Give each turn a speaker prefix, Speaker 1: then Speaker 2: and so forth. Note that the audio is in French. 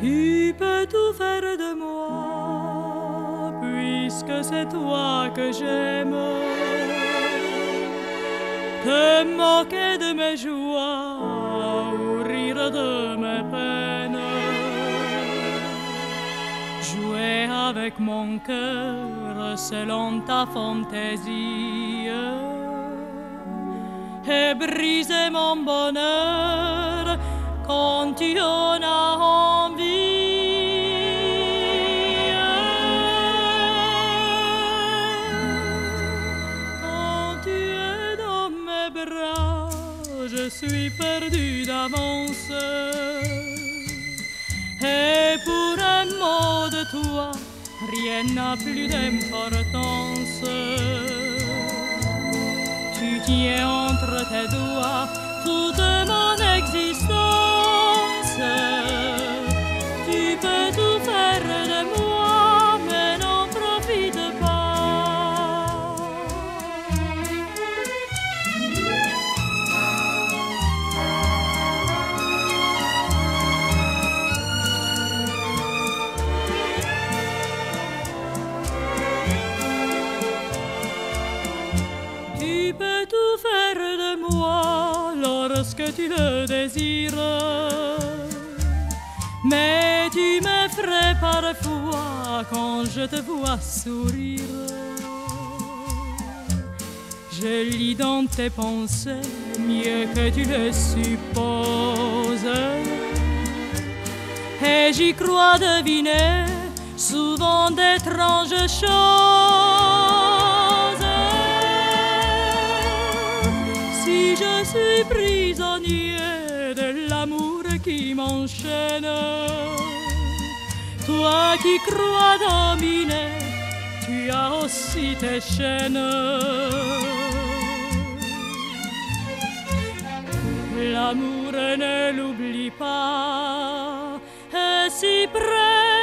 Speaker 1: Tu peux tout faire de moi, puisque c'est toi que j'aime. Te moquer de mes joies ou rire de mes peines. Jouer avec mon cœur selon ta fantaisie et briser mon bonheur je suis perdu d'avance. Et pour un mot de toi, rien n'a plus d'importance. Tu tiens entre tes doigts toute mon Tu peux tout faire de moi lorsque tu le désires. Mais tu m'effraies parfois quand je te vois sourire. Je lis dans tes pensées mieux que tu le supposes. Et j'y crois deviner souvent d'étranges choses. Si je suis prisonnier de l'amour qui m'enchaîne, toi qui crois dominer, tu as aussi tes chaînes. L'amour ne l'oublie pas, et si près